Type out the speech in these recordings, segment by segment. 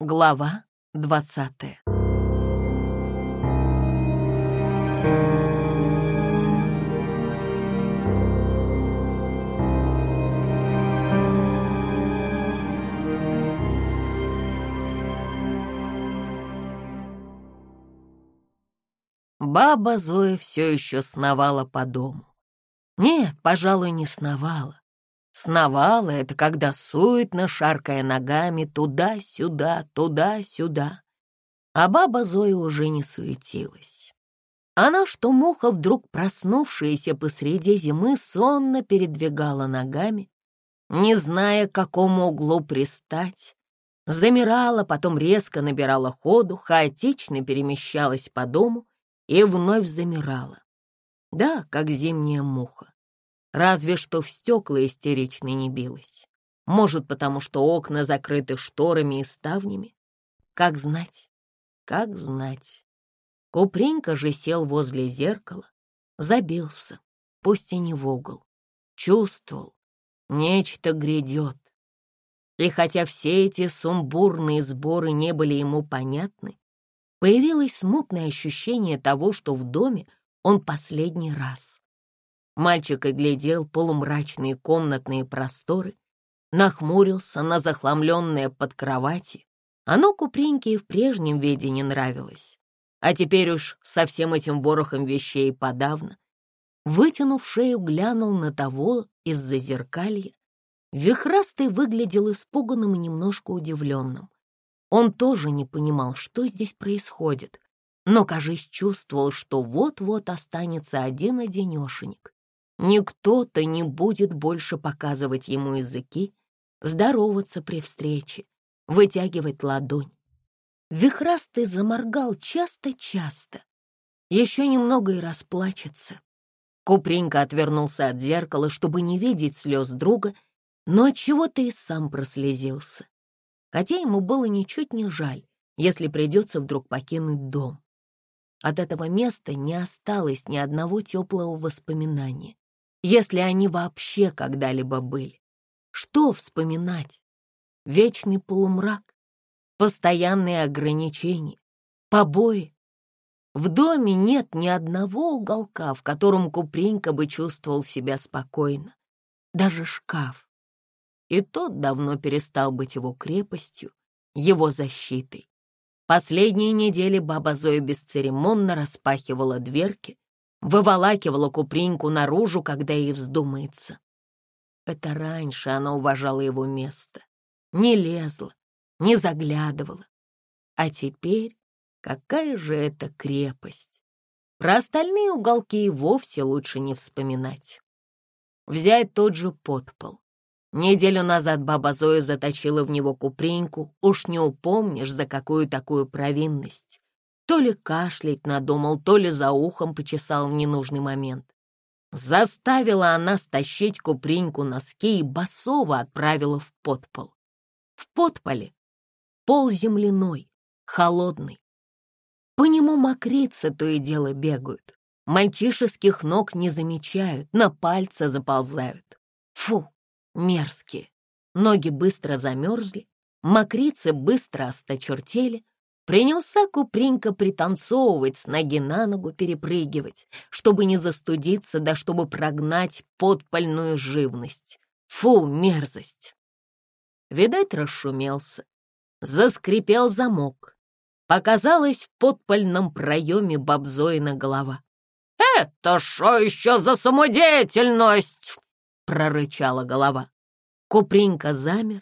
Глава двадцатая Баба Зоя все еще сновала по дому. Нет, пожалуй, не сновала. Сновала — это когда суетно, шаркая ногами, туда-сюда, туда-сюда. А баба Зоя уже не суетилась. Она, что муха, вдруг проснувшаяся посреди зимы, сонно передвигала ногами, не зная, к какому углу пристать, замирала, потом резко набирала ходу, хаотично перемещалась по дому и вновь замирала. Да, как зимняя муха. Разве что в стекла истерично не билась. Может, потому что окна закрыты шторами и ставнями? Как знать, как знать. Купренька же сел возле зеркала, забился, пусть и не в угол. Чувствовал, нечто грядет. И хотя все эти сумбурные сборы не были ему понятны, появилось смутное ощущение того, что в доме он последний раз. Мальчик оглядел полумрачные комнатные просторы, нахмурился на захламленное под кровати. Оно Купринке и в прежнем виде не нравилось. А теперь уж со всем этим ворохом вещей подавно. Вытянув шею, глянул на того из-за зеркалья. Вихрастый выглядел испуганным и немножко удивленным. Он тоже не понимал, что здесь происходит, но, кажись, чувствовал, что вот-вот останется один-одинешенек. Никто-то не будет больше показывать ему языки, здороваться при встрече, вытягивать ладонь. Вихрастый заморгал часто-часто. Еще немного и расплачется. Купренька отвернулся от зеркала, чтобы не видеть слез друга, но от чего то и сам прослезился. Хотя ему было ничуть не жаль, если придется вдруг покинуть дом. От этого места не осталось ни одного теплого воспоминания если они вообще когда-либо были. Что вспоминать? Вечный полумрак, постоянные ограничения, побои. В доме нет ни одного уголка, в котором Купринка бы чувствовал себя спокойно. Даже шкаф. И тот давно перестал быть его крепостью, его защитой. Последние недели баба Зоя бесцеремонно распахивала дверки, выволакивала Купринку наружу, когда ей вздумается. Это раньше она уважала его место, не лезла, не заглядывала. А теперь какая же это крепость? Про остальные уголки и вовсе лучше не вспоминать. Взять тот же подпол. Неделю назад баба Зоя заточила в него купринку, уж не упомнишь, за какую такую провинность. То ли кашлять надумал, то ли за ухом почесал в ненужный момент. Заставила она стащить куприньку носки и басово отправила в подпол. В подполе пол земляной, холодный. По нему мокрицы то и дело бегают. Мальчишеских ног не замечают, на пальцы заползают. Фу, мерзкие. Ноги быстро замерзли, мокрицы быстро осточертели, Принялся Купринка пританцовывать, с ноги на ногу перепрыгивать, чтобы не застудиться, да чтобы прогнать подпольную живность. Фу, мерзость! Видать, расшумелся. Заскрипел замок. Показалась в подпольном проеме бабзоина голова. «Это что еще за самодеятельность?» — прорычала голова. Купринка замер,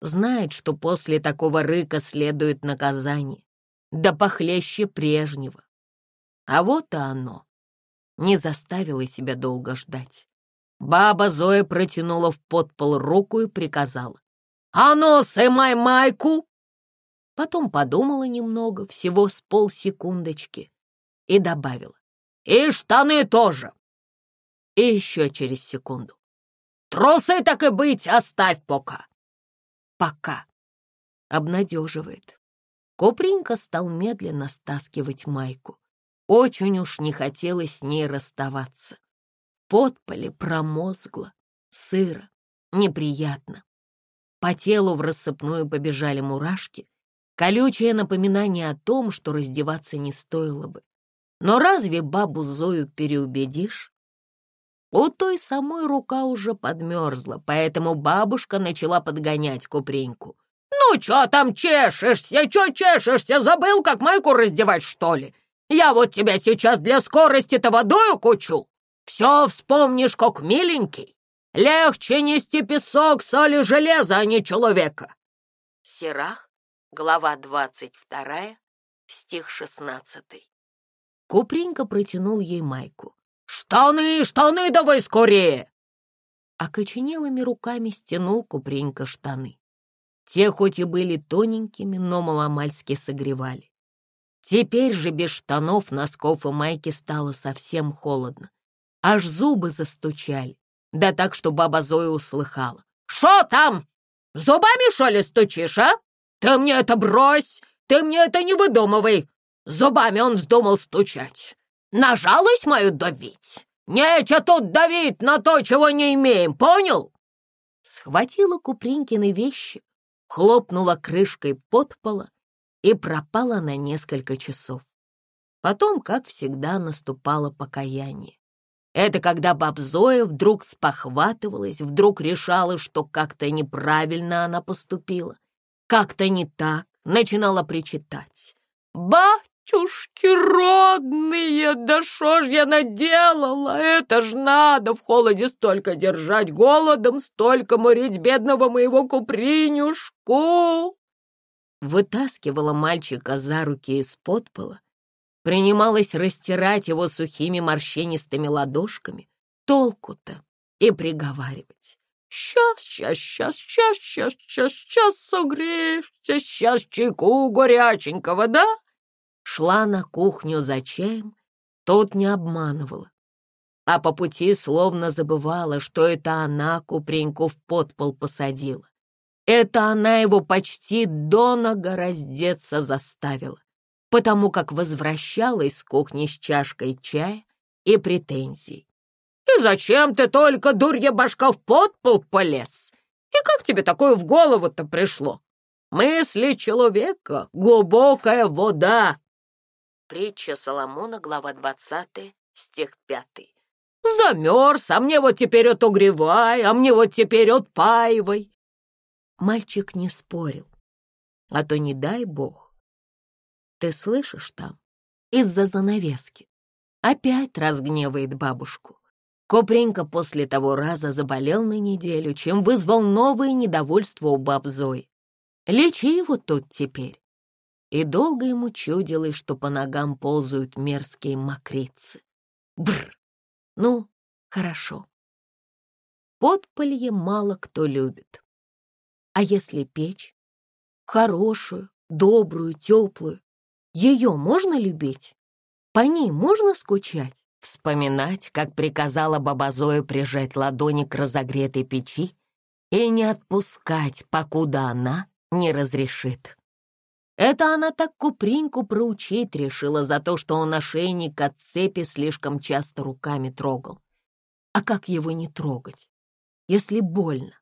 знает, что после такого рыка следует наказание, да похлеще прежнего. А вот и оно. Не заставило себя долго ждать. Баба Зоя протянула в подпол руку и приказала. «А ну, сымай майку!» Потом подумала немного, всего с полсекундочки, и добавила. «И штаны тоже!» И еще через секунду. «Трусы, так и быть, оставь пока!» Пока. Обнадеживает. Копринка стал медленно стаскивать майку. Очень уж не хотелось с ней расставаться. Подполе промозгло, сыро, неприятно. По телу в рассыпную побежали мурашки, Колючее напоминание о том, что раздеваться не стоило бы. Но разве бабу Зою переубедишь? У той самой рука уже подмерзла, поэтому бабушка начала подгонять Купреньку. «Ну, чё там чешешься? Чё чешешься? Забыл, как майку раздевать, что ли? Я вот тебя сейчас для скорости-то водою кучу. Все вспомнишь, как миленький. Легче нести песок, соли, железа, а не человека». Сирах, глава двадцать вторая, стих шестнадцатый. Купренька протянул ей майку. «Штаны, штаны давай скорее!» Окоченелыми руками стянул Купренька штаны. Те хоть и были тоненькими, но маломальски согревали. Теперь же без штанов, носков и майки стало совсем холодно. Аж зубы застучали, да так, что баба Зоя услыхала. «Шо там? Зубами, шо ли, стучишь, а? Ты мне это брось, ты мне это не выдумывай. Зубами он вздумал стучать. На жалость мою давить? Нечего тут давить на то, чего не имеем, понял?» Схватила Купринкины вещи, хлопнула крышкой под пола и пропала на несколько часов. Потом, как всегда, наступало покаяние. Это когда баб Зоя вдруг спохватывалась, вдруг решала, что как-то неправильно она поступила, как-то не так, начинала причитать. «Батюшки родные, да шо ж я наделала? Это ж надо в холоде столько держать, голодом столько морить бедного моего купринюшку!» Вытаскивала мальчика за руки из-под пола, принималась растирать его сухими морщинистыми ладошками, толку-то, и приговаривать. «Сейчас, сейчас, сейчас, сейчас, сейчас, сейчас, сейчас согреешься, сейчас чайку горяченького, да?» Шла на кухню за чаем, тот не обманывала. А по пути словно забывала, что это она Купреньку в подпол посадила. Это она его почти до нога раздеться заставила потому как возвращалась с кухни с чашкой чая и претензий. «И зачем ты только, дурья башка, в подпол полез? И как тебе такое в голову-то пришло? Мысли человека — глубокая вода!» Притча Соломона, глава 20, стих 5. «Замерз, а мне вот теперь отогревай, а мне вот теперь отпаивай!» Мальчик не спорил, а то не дай бог ты слышишь там? Из-за занавески. Опять разгневает бабушку. Копренька после того раза заболел на неделю, чем вызвал новое недовольство у баб Зои. Лечи его тут теперь. И долго ему чудилось, что по ногам ползают мерзкие мокрицы. Бррр! Ну, хорошо. Подполье мало кто любит. А если печь? Хорошую, добрую, теплую, ее можно любить? По ней можно скучать? Вспоминать, как приказала баба Зоя прижать ладони к разогретой печи и не отпускать, покуда она не разрешит. Это она так Купринку проучить решила за то, что он ошейник от цепи слишком часто руками трогал. А как его не трогать, если больно?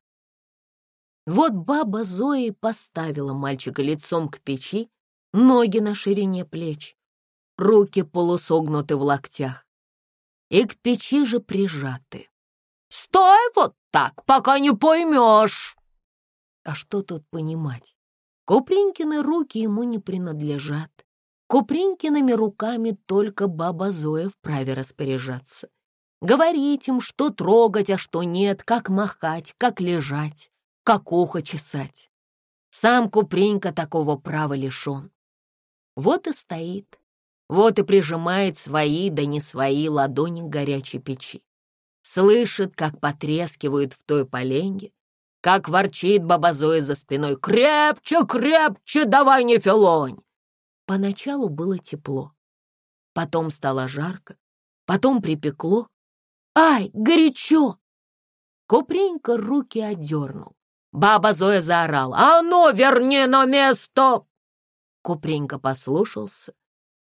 Вот баба Зоя поставила мальчика лицом к печи ноги на ширине плеч, руки полусогнуты в локтях и к печи же прижаты. «Стой вот так, пока не поймешь!» А что тут понимать? Купринкины руки ему не принадлежат. Купринкиными руками только баба Зоя вправе распоряжаться. Говорить им, что трогать, а что нет, как махать, как лежать, как ухо чесать. Сам Купринка такого права лишен. Вот и стоит, вот и прижимает свои да не свои ладони к горячей печи. Слышит, как потрескивают в той поленье, как ворчит баба Зоя за спиной. «Крепче, крепче, давай не филонь!» Поначалу было тепло, потом стало жарко, потом припекло. «Ай, горячо!» Купренька руки отдернул. Баба Зоя заорала. «А ну, верни на место!» Купренька послушался,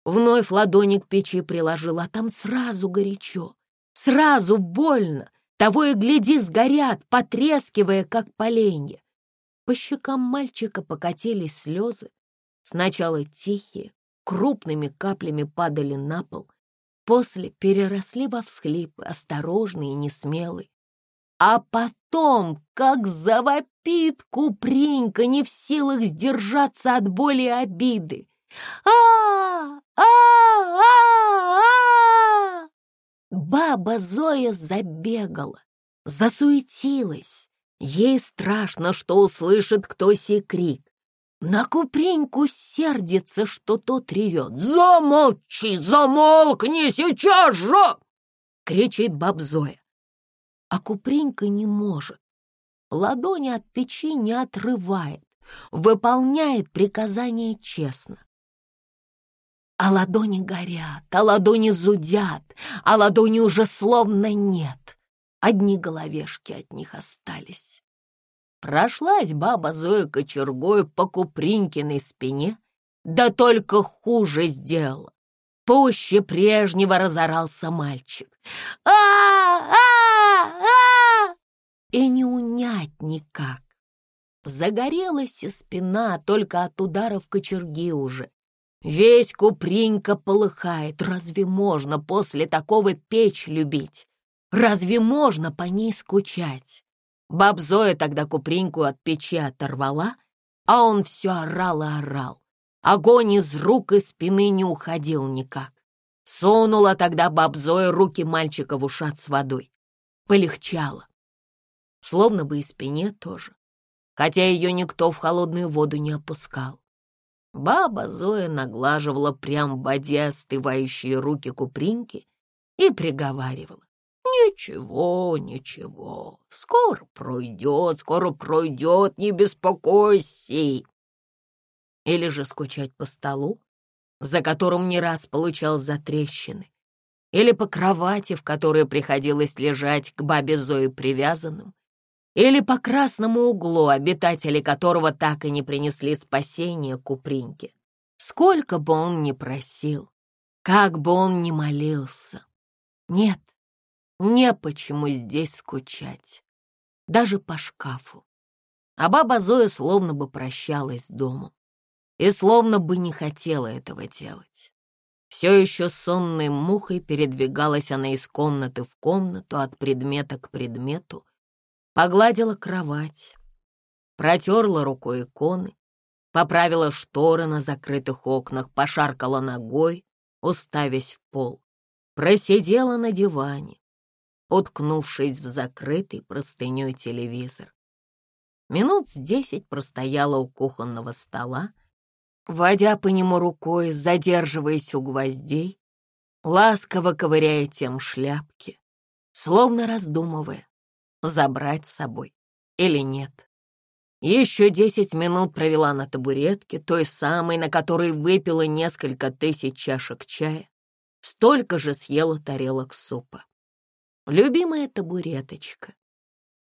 вновь ладони к печи приложил, а там сразу горячо, сразу больно, того и гляди сгорят, потрескивая, как поленья. По щекам мальчика покатились слезы, Сначала тихие, крупными каплями падали на пол, после переросли во всхлипы, осторожные и несмелые. А потом, как завопит Купринька, не в силах сдержаться от боли и обиды. а а а а Баба Зоя забегала, засуетилась. Ей страшно, что услышит кто сей крик. На Куприньку сердится, что тот ревет. «Замолчи, замолкни сейчас же!» — кричит баб Зоя. А Купринька не может. Ладони от печи не отрывает, выполняет приказание честно. А ладони горят, а ладони зудят, а ладони уже словно нет. Одни головешки от них остались. Прошлась баба Зоя кочергой по Купринькиной спине, да только хуже сделала. Пуще прежнего разорался мальчик. а а а И не унять никак. Загорелась и спина только от ударов кочерги уже. Весь Купринька полыхает. Разве можно после такого печь любить? Разве можно по ней скучать? Баб Зоя тогда Куприньку от печи оторвала, а он все орал и орал. Огонь из рук и спины не уходил никак. Сунула тогда баб Зоя руки мальчика в ушат с водой. Полегчало. Словно бы и спине тоже, хотя ее никто в холодную воду не опускал. Баба Зоя наглаживала прям в воде остывающие руки Купринки и приговаривала. «Ничего, ничего, скоро пройдет, скоро пройдет, не беспокойся!» Или же скучать по столу, за которым не раз получал затрещины, или по кровати, в которой приходилось лежать к бабе Зое привязанным, или по красному углу, обитатели которого так и не принесли спасения Купринке. Сколько бы он ни просил, как бы он ни молился. Нет, не почему здесь скучать, даже по шкафу. А баба Зоя словно бы прощалась с домом и словно бы не хотела этого делать. Все еще сонной мухой передвигалась она из комнаты в комнату, от предмета к предмету, погладила кровать, протерла рукой иконы, поправила шторы на закрытых окнах, пошаркала ногой, уставясь в пол, просидела на диване, уткнувшись в закрытый простыней телевизор. Минут с десять простояла у кухонного стола, водя по нему рукой, задерживаясь у гвоздей, ласково ковыряя тем шляпки, словно раздумывая, забрать с собой или нет. Еще десять минут провела на табуретке, той самой, на которой выпила несколько тысяч чашек чая, столько же съела тарелок супа. Любимая табуреточка,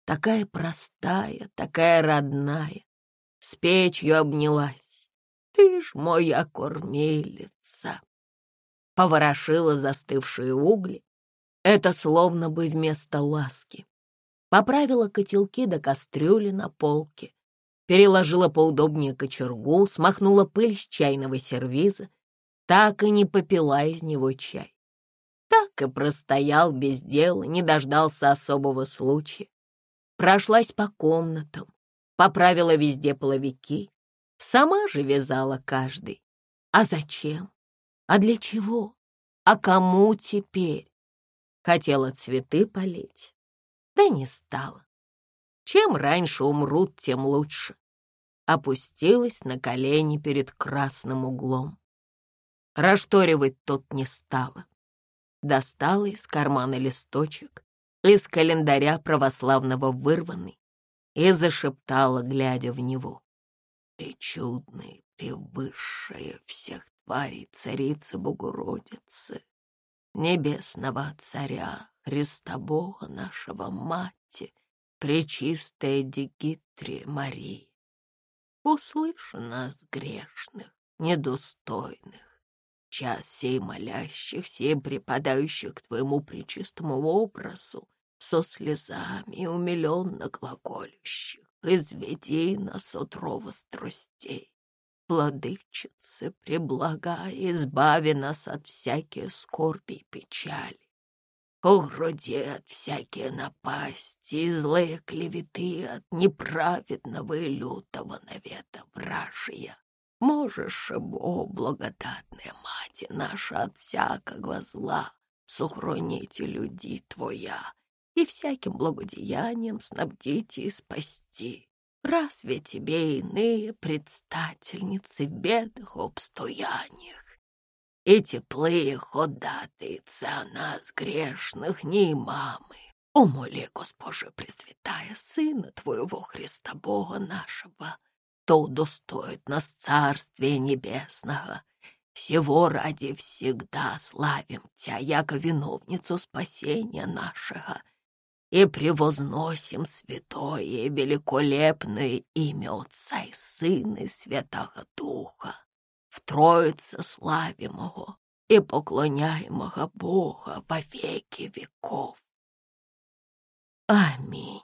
такая простая, такая родная, с печью обнялась. Ты ж моя кормилица. Поворошила застывшие угли, это словно бы вместо ласки. Поправила котелки до кастрюли на полке, переложила поудобнее кочергу, смахнула пыль с чайного сервиза, так и не попила из него чай так и простоял без дела, не дождался особого случая. Прошлась по комнатам, поправила везде половики, сама же вязала каждый. А зачем? А для чего? А кому теперь? Хотела цветы полить, да не стала. Чем раньше умрут, тем лучше. Опустилась на колени перед красным углом. Рашторивать тот не стала достала из кармана листочек, из календаря православного вырванный, и зашептала, глядя в него. «Пречудная, превысшая всех тварей царица Богородицы, небесного царя, Христа Бога нашего Мати, пречистая Дигитрия Мария, услыши нас грешных, недостойных, час сей молящихся и припадающих к твоему причистому образу, со слезами и умиленно глаголющих, изведи нас отрова страстей. Владычица, преблагая, избави нас от всяких скорби и печали. Огради от всякие напасти злые клеветы от неправедного и лютого навета вражия. Можешь, Бо, благодатная мать наша, от всякого зла сохраните людей Твоя и всяким благодеянием снабдите и спасти. Разве тебе иные предстательницы в бедах обстояниях? И теплые ходатайцы о нас, грешных, не мамы. Умоли, Госпоже Пресвятая, Сына Твоего Христа Бога нашего, то удостоит нас Царствия Небесного. Всего ради всегда славим Тя, яко виновницу спасения нашего, и превозносим святое и великолепное имя Отца и Сына и Святого Духа, в Троице славимого и поклоняемого Бога во веки веков. Аминь.